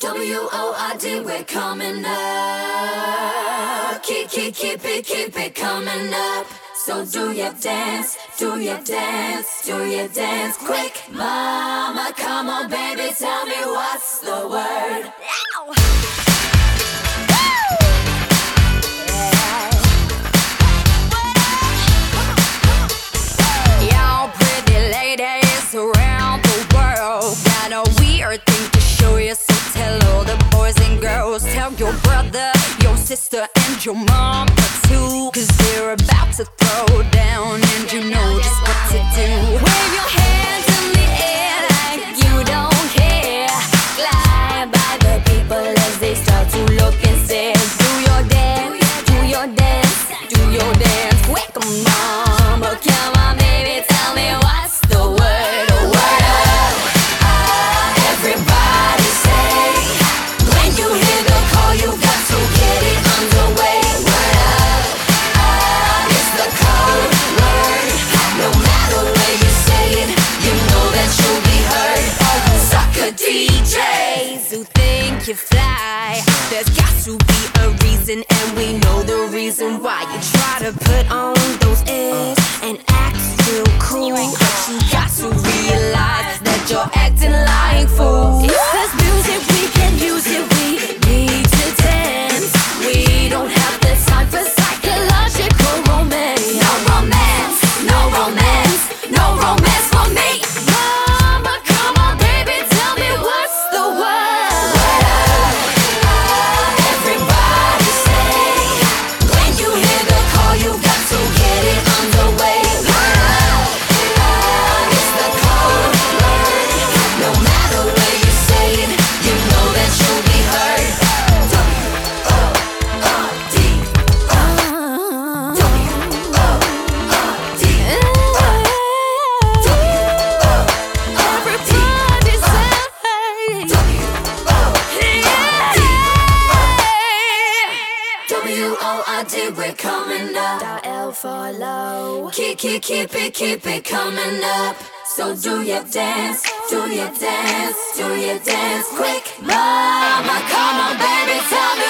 W O R D, we're coming up. Keep, keep, keep it, keep it coming up. So do your dance, do your dance, do your dance quick. Mama, come on, baby, tell me what's the word. Your brother, your sister, and your mom too, cause they're about to throw down, you fly. There's got to be a reason, and we know the reason why you try to put on those airs and act real cool. But you W O R D, we're coming up. L for low. Keep, keep, keep it, keep it coming up. So do your dance, do your dance, do your dance quick. Mama, come on, baby, tell me